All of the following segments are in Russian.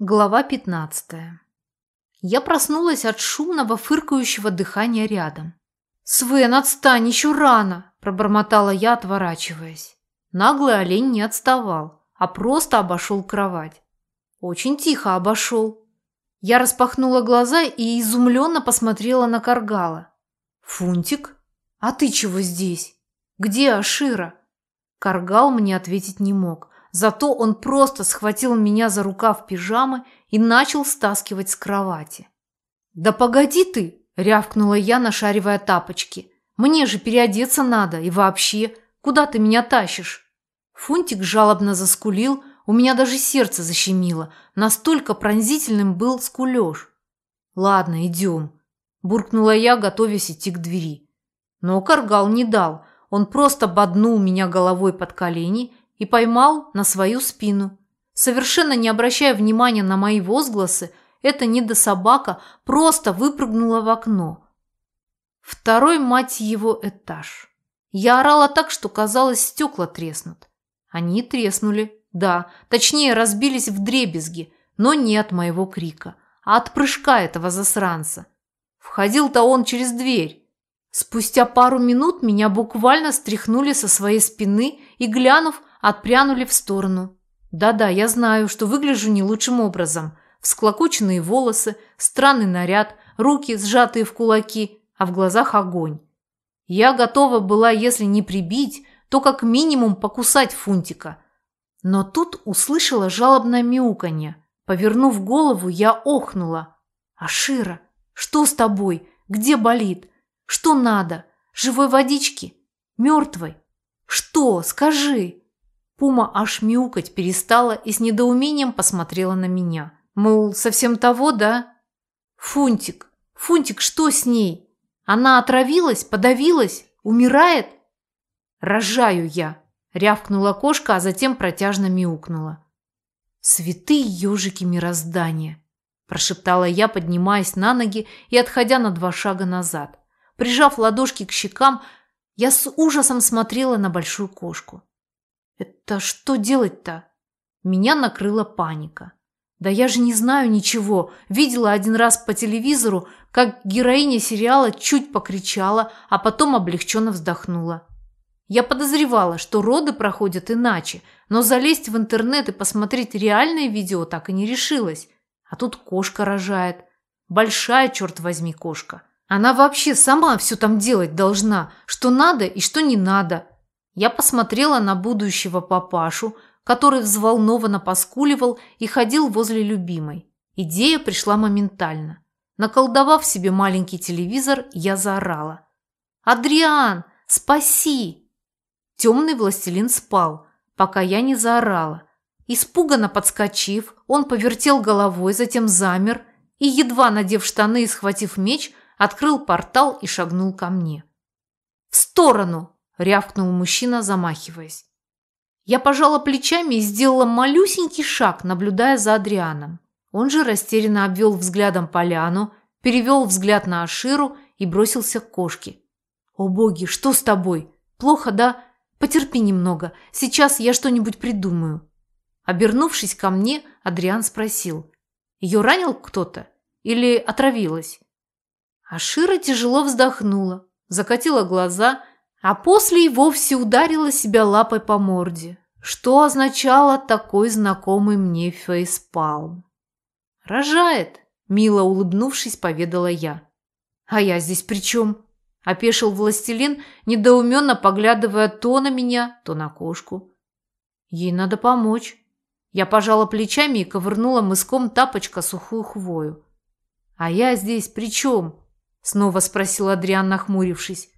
Глава 15. Я проснулась от шумного фыркающего дыхания рядом. «Свен, отстань, еще рано!» – пробормотала я, отворачиваясь. Наглый олень не отставал, а просто обошел кровать. Очень тихо обошел. Я распахнула глаза и изумленно посмотрела на Каргала. «Фунтик? А ты чего здесь? Где Ашира?» Каргал мне ответить не мог – Зато он просто схватил меня за рукав пижамы и начал стаскивать с кровати. «Да погоди ты!» – рявкнула я, нашаривая тапочки. «Мне же переодеться надо, и вообще, куда ты меня тащишь?» Фунтик жалобно заскулил, у меня даже сердце защемило, настолько пронзительным был скулеж. «Ладно, идем», – буркнула я, готовясь идти к двери. Но Каргал не дал, он просто боднул меня головой под колени и поймал на свою спину. Совершенно не обращая внимания на мои возгласы, эта недособака просто выпрыгнула в окно. Второй, мать его, этаж. Я орала так, что, казалось, стекла треснут. Они треснули, да, точнее, разбились в дребезги, но не от моего крика, а от прыжка этого засранца. Входил-то он через дверь. Спустя пару минут меня буквально стряхнули со своей спины и, глянув, отпрянули в сторону. Да-да, я знаю, что выгляжу не лучшим образом. Всклокоченные волосы, странный наряд, руки, сжатые в кулаки, а в глазах огонь. Я готова была, если не прибить, то как минимум покусать Фунтика. Но тут услышала жалобное мяуканье. Повернув голову, я охнула. «Ашира, что с тобой? Где болит? Что надо? Живой водички? Мертвой? Что? Скажи!» Пума аж мяукать перестала и с недоумением посмотрела на меня. Мол, совсем того, да? Фунтик, Фунтик, что с ней? Она отравилась, подавилась, умирает? Рожаю я, рявкнула кошка, а затем протяжно мяукнула. Святые ежики мироздания, прошептала я, поднимаясь на ноги и отходя на два шага назад. Прижав ладошки к щекам, я с ужасом смотрела на большую кошку. Это что делать-то? Меня накрыла паника. Да я же не знаю ничего. Видела один раз по телевизору, как героиня сериала чуть покричала, а потом облегченно вздохнула. Я подозревала, что роды проходят иначе, но залезть в интернет и посмотреть реальное видео так и не решилась. А тут кошка рожает. Большая, черт возьми, кошка. Она вообще сама все там делать должна, что надо и что не надо. Я посмотрела на будущего папашу, который взволнованно поскуливал и ходил возле любимой. Идея пришла моментально. Наколдовав себе маленький телевизор, я заорала. «Адриан, спаси!» Темный властелин спал, пока я не заорала. Испуганно подскочив, он повертел головой, затем замер и, едва надев штаны и схватив меч, открыл портал и шагнул ко мне. «В сторону!» Рявкнул мужчина, замахиваясь. Я пожала плечами и сделала малюсенький шаг, наблюдая за Адрианом. Он же растерянно обвел взглядом поляну, перевел взгляд на Аширу и бросился к кошке. «О боги, что с тобой? Плохо, да? Потерпи немного, сейчас я что-нибудь придумаю». Обернувшись ко мне, Адриан спросил. «Ее ранил кто-то? Или отравилась?» Ашира тяжело вздохнула, закатила глаза а после и вовсе ударила себя лапой по морде, что означало такой знакомый мне фейспалм. «Рожает», – мило улыбнувшись, поведала я. «А я здесь при чем?» – опешил властелин, недоуменно поглядывая то на меня, то на кошку. «Ей надо помочь». Я пожала плечами и ковырнула мыском тапочка сухую хвою. «А я здесь при чем?» – снова спросил Адриан, нахмурившись.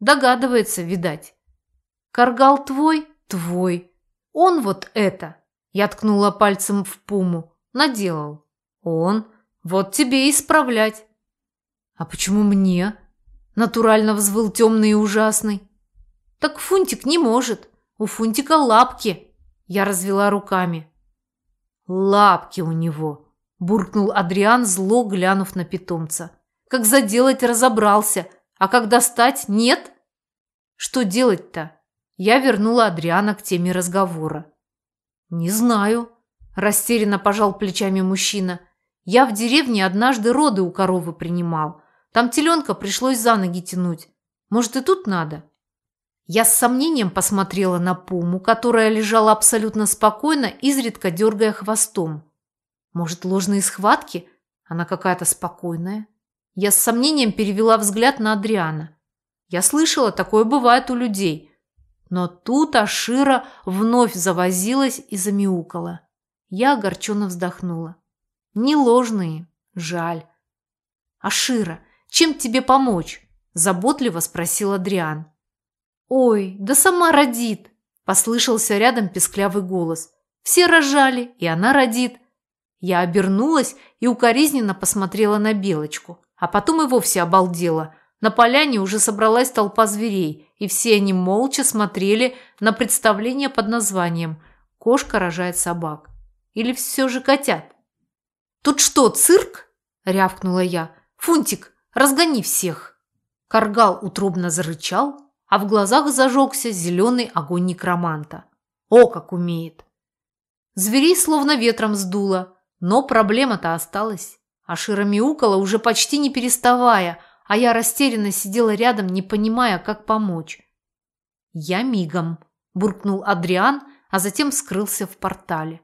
Догадывается, видать. Каргал твой? Твой. Он вот это. Я ткнула пальцем в пуму. Наделал. Он. Вот тебе и исправлять. А почему мне? Натурально взвыл темный и ужасный. Так Фунтик не может. У Фунтика лапки. Я развела руками. Лапки у него. Буркнул Адриан, зло глянув на питомца. Как заделать разобрался – а как достать, нет? Что делать-то? Я вернула Адриана к теме разговора. Не знаю. – растерянно пожал плечами мужчина. «Я в деревне однажды роды у коровы принимал. Там теленка пришлось за ноги тянуть. Может, и тут надо?» Я с сомнением посмотрела на пуму, которая лежала абсолютно спокойно, изредка дергая хвостом. Может, ложные схватки? Она какая-то спокойная. Я с сомнением перевела взгляд на Адриана. Я слышала, такое бывает у людей. Но тут Ашира вновь завозилась и замяукала. Я огорченно вздохнула. Не ложные, жаль. Ашира, чем тебе помочь? Заботливо спросил Адриан. «Ой, да сама родит!» – послышался рядом песклявый голос. «Все рожали, и она родит». Я обернулась и укоризненно посмотрела на Белочку, а потом и вовсе обалдела. На поляне уже собралась толпа зверей, и все они молча смотрели на представление под названием «Кошка рожает собак». Или все же котят? «Тут что, цирк?» – рявкнула я. «Фунтик, разгони всех!» Каргал утробно зарычал, а в глазах зажегся зеленый огонь некроманта. О, как умеет! Зверей словно ветром сдуло, но проблема-то осталась. Ашира мяукала, уже почти не переставая, а я растерянно сидела рядом, не понимая, как помочь. «Я мигом», – буркнул Адриан, а затем скрылся в портале.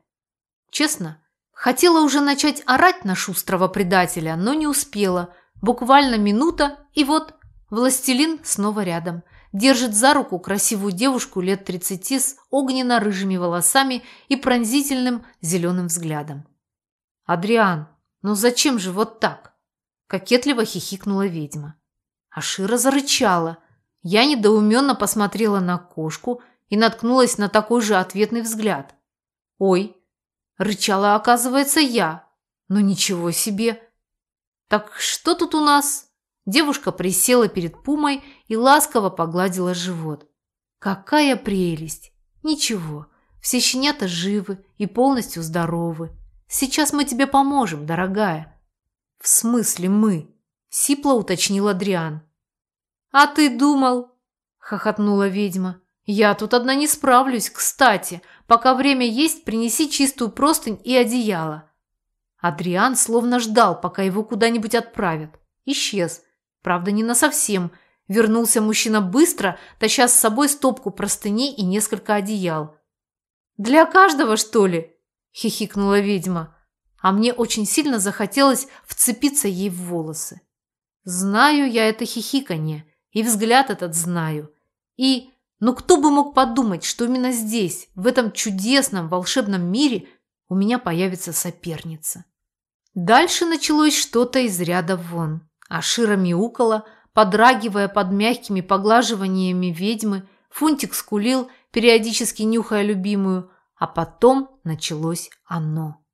Честно, хотела уже начать орать на шустрого предателя, но не успела. Буквально минута, и вот властелин снова рядом – держит за руку красивую девушку лет 30 с огненно-рыжими волосами и пронзительным зеленым взглядом. «Адриан, ну зачем же вот так?» – кокетливо хихикнула ведьма. Ашира зарычала. Я недоуменно посмотрела на кошку и наткнулась на такой же ответный взгляд. «Ой!» – рычала, оказывается, я. «Ну ничего себе!» «Так что тут у нас?» Девушка присела перед Пумой и ласково погладила живот. Какая прелесть! Ничего, все щенята живы и полностью здоровы. Сейчас мы тебе поможем, дорогая. В смысле мы? Сипло уточнил Адриан. А ты думал? Хохотнула ведьма. Я тут одна не справлюсь, кстати. Пока время есть, принеси чистую простынь и одеяло. Адриан словно ждал, пока его куда-нибудь отправят. Исчез, Правда, не насовсем. Вернулся мужчина быстро, таща с собой стопку простыней и несколько одеял. «Для каждого, что ли?» – хихикнула ведьма. А мне очень сильно захотелось вцепиться ей в волосы. Знаю я это хихиканье, и взгляд этот знаю. И, ну кто бы мог подумать, что именно здесь, в этом чудесном волшебном мире, у меня появится соперница. Дальше началось что-то из ряда вон. Ашира мяукала, подрагивая под мягкими поглаживаниями ведьмы, Фунтик скулил, периодически нюхая любимую, а потом началось оно.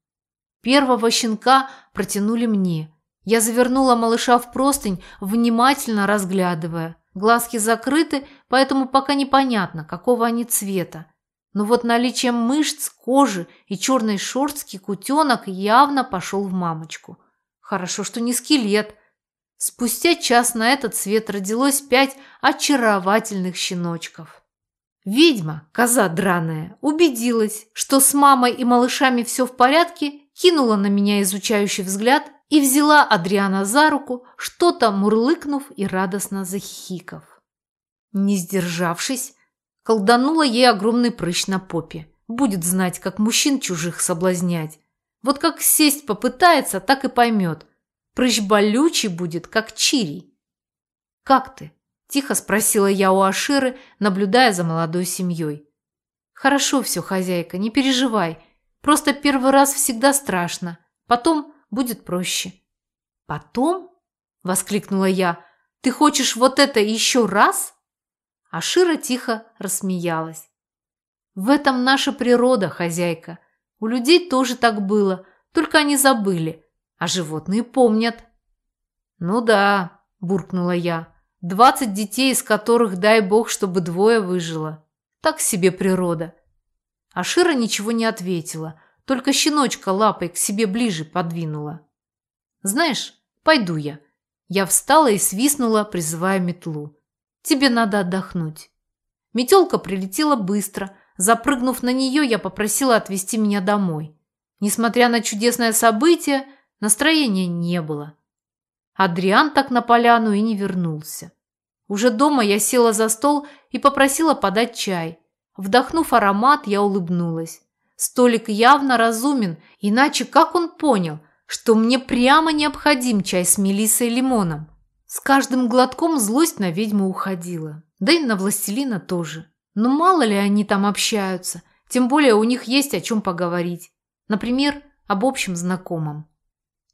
Первого щенка протянули мне. Я завернула малыша в простынь, внимательно разглядывая. Глазки закрыты, поэтому пока непонятно, какого они цвета. Но вот наличием мышц, кожи и черной шорстки кутенок явно пошел в мамочку. Хорошо, что не скелет – Спустя час на этот свет родилось пять очаровательных щеночков. Ведьма, коза драная, убедилась, что с мамой и малышами все в порядке, кинула на меня изучающий взгляд и взяла Адриана за руку, что-то мурлыкнув и радостно захихиков. Не сдержавшись, колданула ей огромный прыщ на попе. Будет знать, как мужчин чужих соблазнять. Вот как сесть попытается, так и поймет – Прыщ болючий будет, как чирий. «Как ты?» – тихо спросила я у Аширы, наблюдая за молодой семьей. «Хорошо все, хозяйка, не переживай. Просто первый раз всегда страшно. Потом будет проще». «Потом?» – воскликнула я. «Ты хочешь вот это еще раз?» Ашира тихо рассмеялась. «В этом наша природа, хозяйка. У людей тоже так было, только они забыли а животные помнят. «Ну да», – буркнула я, – «двадцать детей, из которых, дай бог, чтобы двое выжило. Так себе природа». А Шира ничего не ответила, только щеночка лапой к себе ближе подвинула. «Знаешь, пойду я». Я встала и свистнула, призывая метлу. «Тебе надо отдохнуть». Метелка прилетела быстро. Запрыгнув на нее, я попросила отвезти меня домой. Несмотря на чудесное событие, настроения не было. Адриан так на поляну и не вернулся. Уже дома я села за стол и попросила подать чай. Вдохнув аромат, я улыбнулась. Столик явно разумен, иначе как он понял, что мне прямо необходим чай с мелиссой и лимоном? С каждым глотком злость на ведьму уходила. Да и на властелина тоже. Но мало ли они там общаются, тем более у них есть о чем поговорить. Например, об общем знакомом.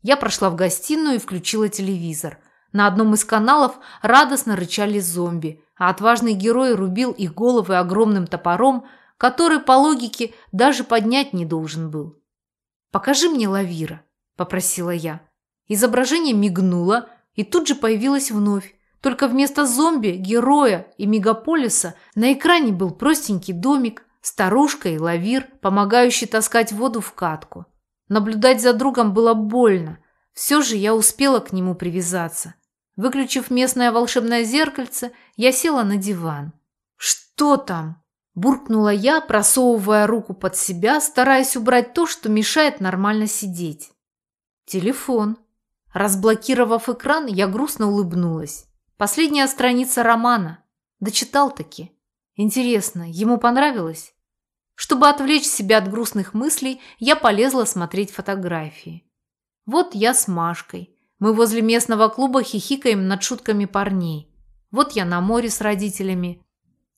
Я прошла в гостиную и включила телевизор. На одном из каналов радостно рычали зомби, а отважный герой рубил их головы огромным топором, который, по логике, даже поднять не должен был. «Покажи мне Лавира», – попросила я. Изображение мигнуло и тут же появилось вновь. Только вместо зомби, героя и мегаполиса на экране был простенький домик, старушка и лавир, помогающий таскать воду в катку. Наблюдать за другом было больно. Все же я успела к нему привязаться. Выключив местное волшебное зеркальце, я села на диван. «Что там?» – буркнула я, просовывая руку под себя, стараясь убрать то, что мешает нормально сидеть. «Телефон». Разблокировав экран, я грустно улыбнулась. Последняя страница романа. Дочитал таки. Интересно, ему понравилось? Чтобы отвлечь себя от грустных мыслей, я полезла смотреть фотографии. Вот я с Машкой. Мы возле местного клуба хихикаем над шутками парней. Вот я на море с родителями.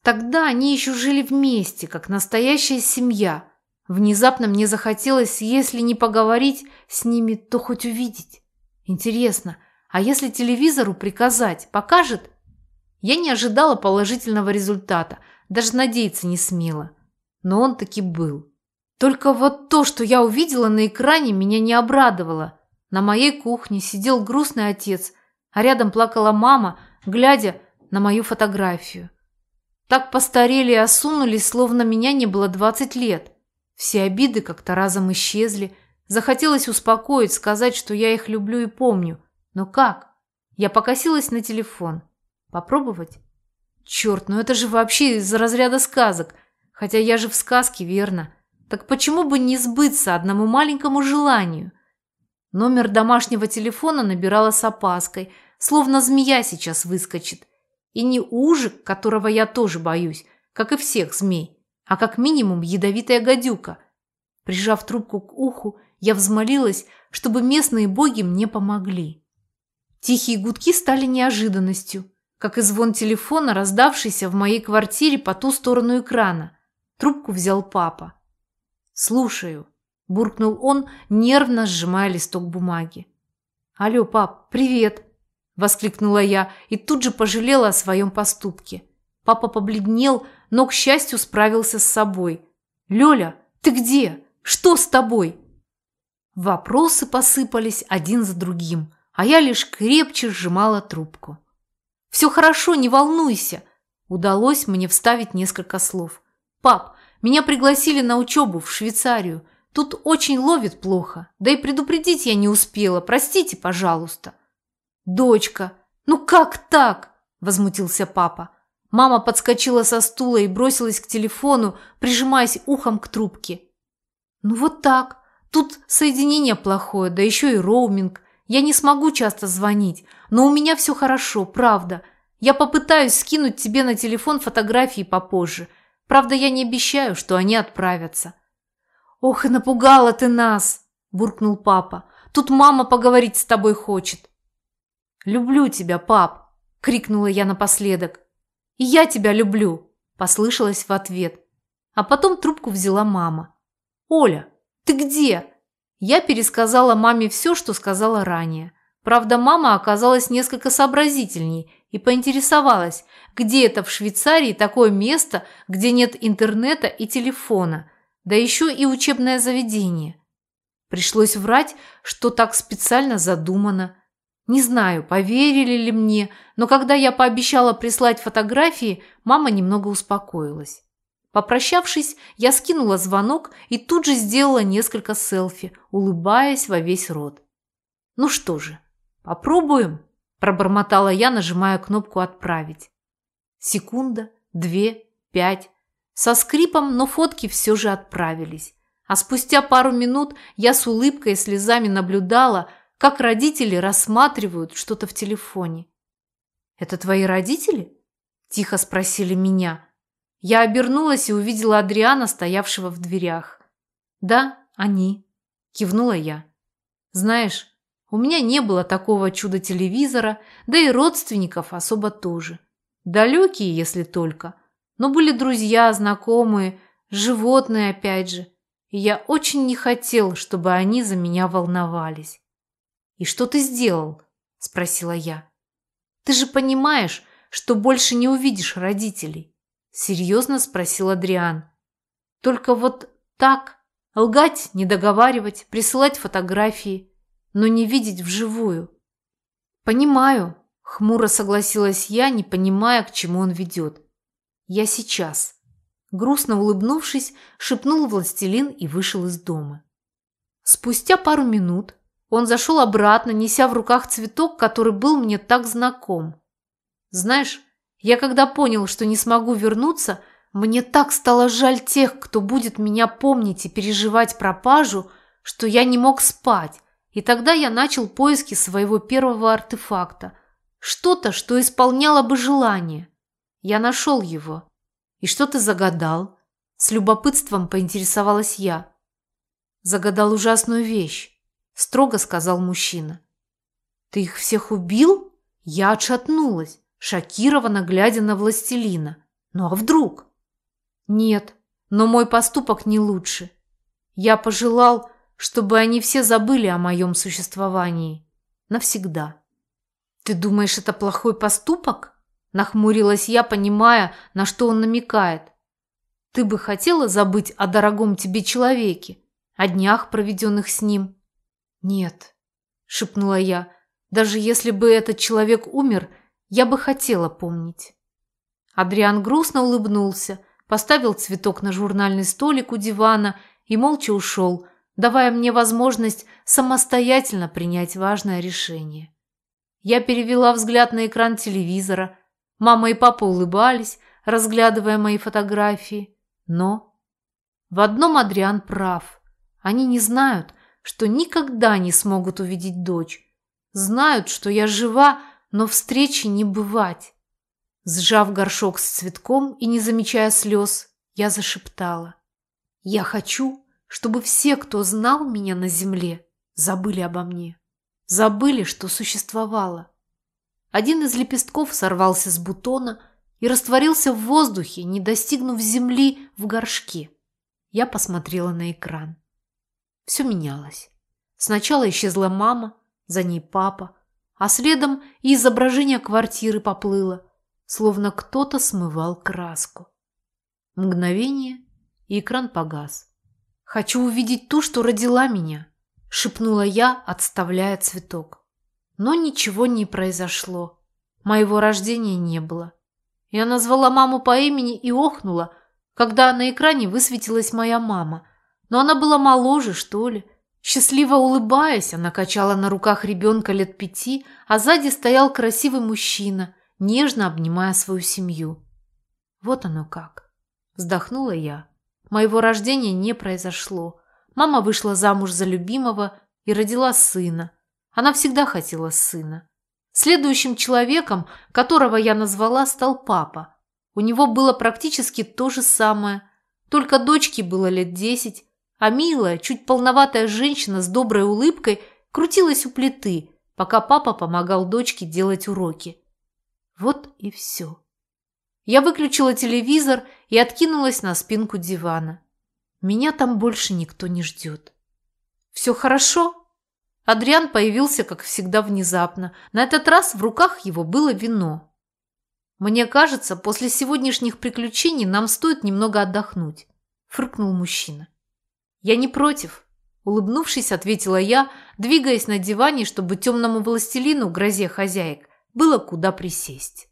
Тогда они еще жили вместе, как настоящая семья. Внезапно мне захотелось, если не поговорить с ними, то хоть увидеть. Интересно, а если телевизору приказать, покажет? Я не ожидала положительного результата, даже надеяться не смела но он таки был. Только вот то, что я увидела на экране, меня не обрадовало. На моей кухне сидел грустный отец, а рядом плакала мама, глядя на мою фотографию. Так постарели и осунулись, словно меня не было 20 лет. Все обиды как-то разом исчезли. Захотелось успокоить, сказать, что я их люблю и помню. Но как? Я покосилась на телефон. Попробовать? Черт, ну это же вообще из разряда сказок. Хотя я же в сказке, верно? Так почему бы не сбыться одному маленькому желанию? Номер домашнего телефона набирала с опаской, словно змея сейчас выскочит. И не ужик, которого я тоже боюсь, как и всех змей, а как минимум ядовитая гадюка. Прижав трубку к уху, я взмолилась, чтобы местные боги мне помогли. Тихие гудки стали неожиданностью, как и звон телефона, раздавшийся в моей квартире по ту сторону экрана. Трубку взял папа. «Слушаю», – буркнул он, нервно сжимая листок бумаги. «Алло, пап, привет!» – воскликнула я и тут же пожалела о своем поступке. Папа побледнел, но, к счастью, справился с собой. «Лёля, ты где? Что с тобой?» Вопросы посыпались один за другим, а я лишь крепче сжимала трубку. «Все хорошо, не волнуйся!» Удалось мне вставить несколько слов. «Пап, меня пригласили на учебу в Швейцарию. Тут очень ловит плохо. Да и предупредить я не успела. Простите, пожалуйста». «Дочка, ну как так?» – возмутился папа. Мама подскочила со стула и бросилась к телефону, прижимаясь ухом к трубке. «Ну вот так. Тут соединение плохое, да еще и роуминг. Я не смогу часто звонить, но у меня все хорошо, правда. Я попытаюсь скинуть тебе на телефон фотографии попозже – Правда, я не обещаю, что они отправятся. «Ох, и напугала ты нас!» – буркнул папа. «Тут мама поговорить с тобой хочет». «Люблю тебя, пап!» – крикнула я напоследок. «И я тебя люблю!» – послышалось в ответ. А потом трубку взяла мама. «Оля, ты где?» Я пересказала маме все, что сказала ранее. Правда, мама оказалась несколько сообразительней и поинтересовалась, где это в Швейцарии такое место, где нет интернета и телефона, да еще и учебное заведение. Пришлось врать, что так специально задумано. Не знаю, поверили ли мне, но когда я пообещала прислать фотографии, мама немного успокоилась. Попрощавшись, я скинула звонок и тут же сделала несколько селфи, улыбаясь во весь рот. Ну что же, попробуем? Пробормотала я, нажимая кнопку «Отправить». Секунда, две, пять. Со скрипом, но фотки все же отправились. А спустя пару минут я с улыбкой и слезами наблюдала, как родители рассматривают что-то в телефоне. «Это твои родители?» – тихо спросили меня. Я обернулась и увидела Адриана, стоявшего в дверях. «Да, они», – кивнула я. «Знаешь, у меня не было такого чуда-телевизора, да и родственников особо тоже. Далекие, если только. Но были друзья, знакомые, животные опять же. И я очень не хотел, чтобы они за меня волновались. «И что ты сделал?» – спросила я. «Ты же понимаешь, что больше не увидишь родителей?» – серьезно спросил Адриан. «Только вот так, лгать, не договаривать, присылать фотографии – но не видеть вживую. Понимаю, хмуро согласилась я, не понимая, к чему он ведет. Я сейчас. Грустно улыбнувшись, шепнул властелин и вышел из дома. Спустя пару минут он зашел обратно, неся в руках цветок, который был мне так знаком. Знаешь, я когда понял, что не смогу вернуться, мне так стало жаль тех, кто будет меня помнить и переживать пропажу, что я не мог спать, и тогда я начал поиски своего первого артефакта. Что-то, что исполняло бы желание. Я нашел его. И что ты загадал? С любопытством поинтересовалась я. Загадал ужасную вещь, строго сказал мужчина. Ты их всех убил? Я отшатнулась, шокированно глядя на властелина. Ну а вдруг? Нет, но мой поступок не лучше. Я пожелал, чтобы они все забыли о моем существовании. Навсегда. «Ты думаешь, это плохой поступок?» Нахмурилась я, понимая, на что он намекает. «Ты бы хотела забыть о дорогом тебе человеке, о днях, проведенных с ним?» «Нет», – шепнула я, – «даже если бы этот человек умер, я бы хотела помнить». Адриан грустно улыбнулся, поставил цветок на журнальный столик у дивана и молча ушел, давая мне возможность самостоятельно принять важное решение. Я перевела взгляд на экран телевизора. Мама и папа улыбались, разглядывая мои фотографии. Но в одном Адриан прав. Они не знают, что никогда не смогут увидеть дочь. Знают, что я жива, но встречи не бывать. Сжав горшок с цветком и не замечая слез, я зашептала. «Я хочу, чтобы все, кто знал меня на земле, забыли обо мне. Забыли, что существовало. Один из лепестков сорвался с бутона и растворился в воздухе, не достигнув земли в горшке. Я посмотрела на экран. Все менялось. Сначала исчезла мама, за ней папа, а следом и изображение квартиры поплыло, словно кто-то смывал краску. Мгновение, и экран погас. «Хочу увидеть ту, что родила меня», – шепнула я, отставляя цветок. Но ничего не произошло. Моего рождения не было. Я назвала маму по имени и охнула, когда на экране высветилась моя мама. Но она была моложе, что ли. Счастливо улыбаясь, она качала на руках ребенка лет пяти, а сзади стоял красивый мужчина, нежно обнимая свою семью. Вот оно как. Вздохнула я. Моего рождения не произошло. Мама вышла замуж за любимого и родила сына. Она всегда хотела сына. Следующим человеком, которого я назвала, стал папа. У него было практически то же самое. Только дочке было лет десять, а милая, чуть полноватая женщина с доброй улыбкой крутилась у плиты, пока папа помогал дочке делать уроки. Вот и все. Я выключила телевизор и откинулась на спинку дивана. Меня там больше никто не ждет. «Все хорошо?» Адриан появился, как всегда, внезапно. На этот раз в руках его было вино. «Мне кажется, после сегодняшних приключений нам стоит немного отдохнуть», – фыркнул мужчина. «Я не против», – улыбнувшись, ответила я, двигаясь на диване, чтобы темному властелину, грозе хозяек, было куда присесть.